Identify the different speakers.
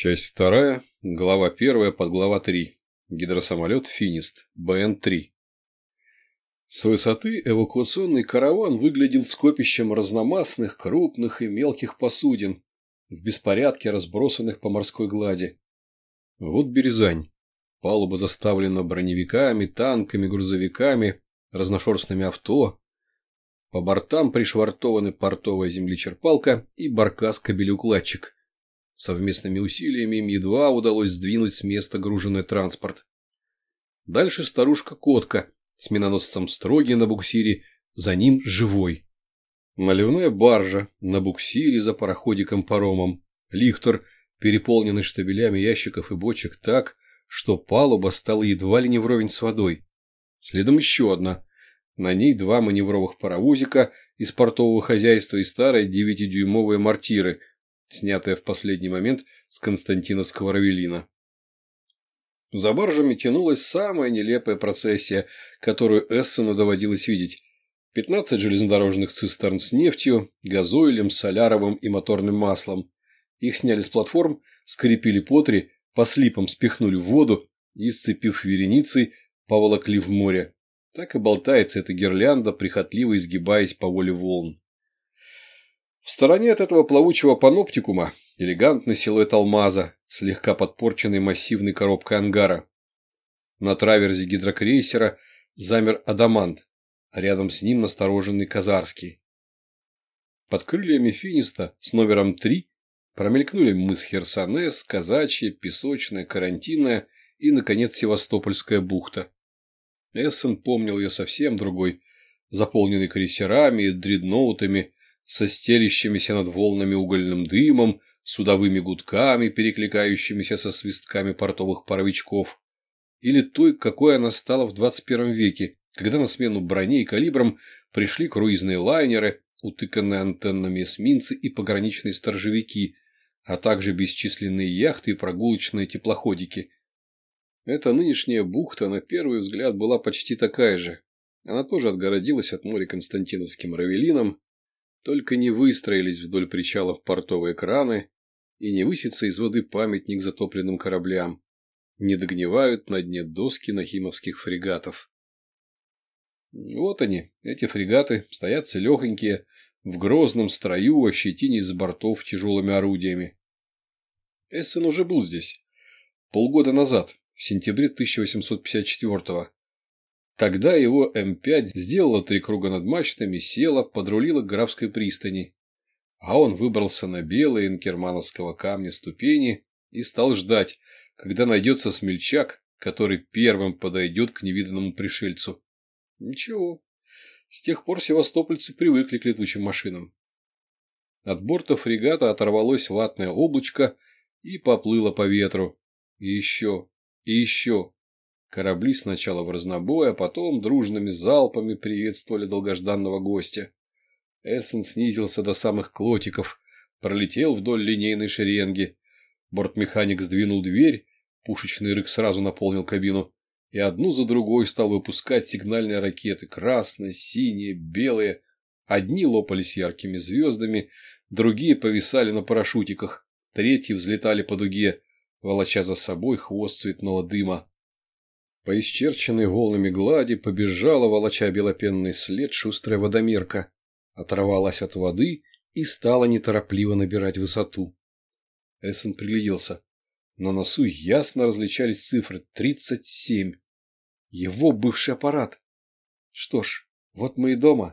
Speaker 1: Часть вторая, глава первая, подглава три. Гидросамолет «Финист», БН-3. С высоты эвакуационный караван выглядел скопищем разномастных, крупных и мелких посудин, в беспорядке разбросанных по морской глади. Вот Березань. Палуба заставлена броневиками, танками, грузовиками, разношерстными авто. По бортам пришвартованы портовая землечерпалка и баркас-кабелеукладчик – Совместными усилиями им едва удалось сдвинуть с места груженный транспорт. Дальше старушка-котка с миноносцем строги на буксире, за ним живой. Наливная баржа на буксире за пароходиком-паромом. Лихтер, переполненный штабелями ящиков и бочек так, что палуба стала едва ли не вровень с водой. Следом еще одна. На ней два маневровых паровозика из портового хозяйства и старые девятидюймовые мортиры – снятая в последний момент с Константиновского Равелина. За баржами тянулась самая нелепая процессия, которую Эссену доводилось видеть. Пятнадцать железнодорожных цистерн с нефтью, газоилем, соляровым и моторным маслом. Их сняли с платформ, скрепили по три, по слипам спихнули в воду и, сцепив вереницей, поволокли в море. Так и болтается эта гирлянда, прихотливо изгибаясь по воле волн. В стороне от этого плавучего паноптикума элегантный силуэт алмаза, слегка подпорченный массивной коробкой ангара. На траверзе гидрокрейсера замер адамант, а рядом с ним настороженный Казарский. Под крыльями Финиста с номером 3 промелькнули мыс Херсонес, Казачья, Песочная, Карантинная и, наконец, Севастопольская бухта. Эссен помнил ее совсем другой, заполненный крейсерами и дредноутами, со стелящимися над волнами угольным дымом, судовыми гудками, перекликающимися со свистками портовых паровичков, или той, какой она стала в 21 веке, когда на смену броне и калибрам пришли круизные лайнеры, утыканные антеннами эсминцы и пограничные сторожевики, а также бесчисленные яхты и прогулочные теплоходики. Эта нынешняя бухта на первый взгляд была почти такая же. Она тоже отгородилась от моря Константиновским равелином, только не выстроились вдоль причалов портовые краны и не высится из воды памятник затопленным кораблям, не догнивают на дне доски нахимовских фрегатов. Вот они, эти фрегаты, стоят целехонькие, в грозном строю, ощетинись с бортов тяжелыми орудиями. Эссен уже был здесь. Полгода назад, в сентябре 1854-го, Тогда его М5 сделала три круга над мачтами, села, подрулила к Графской пристани. А он выбрался на белые инкермановского камня ступени и стал ждать, когда найдется смельчак, который первым подойдет к невиданному пришельцу. Ничего. С тех пор севастопольцы привыкли к летучим машинам. От борта фрегата оторвалось ватное облачко и поплыло по ветру. И еще, и еще. Корабли сначала в разнобой, а потом дружными залпами приветствовали долгожданного гостя. Эссен снизился до самых клотиков, пролетел вдоль линейной шеренги. Бортмеханик сдвинул дверь, пушечный рык сразу наполнил кабину, и одну за другой стал выпускать сигнальные ракеты, красные, синие, белые. Одни лопались яркими звездами, другие повисали на парашютиках, третьи взлетали по дуге, волоча за собой хвост цветного дыма. По исчерченной волнами глади побежала, волоча белопенный след, шустрая водомерка, оторвалась от воды и стала неторопливо набирать высоту. Эссен пригляделся. На носу ясно различались цифры тридцать семь. Его бывший аппарат. Что ж, вот мы и дома.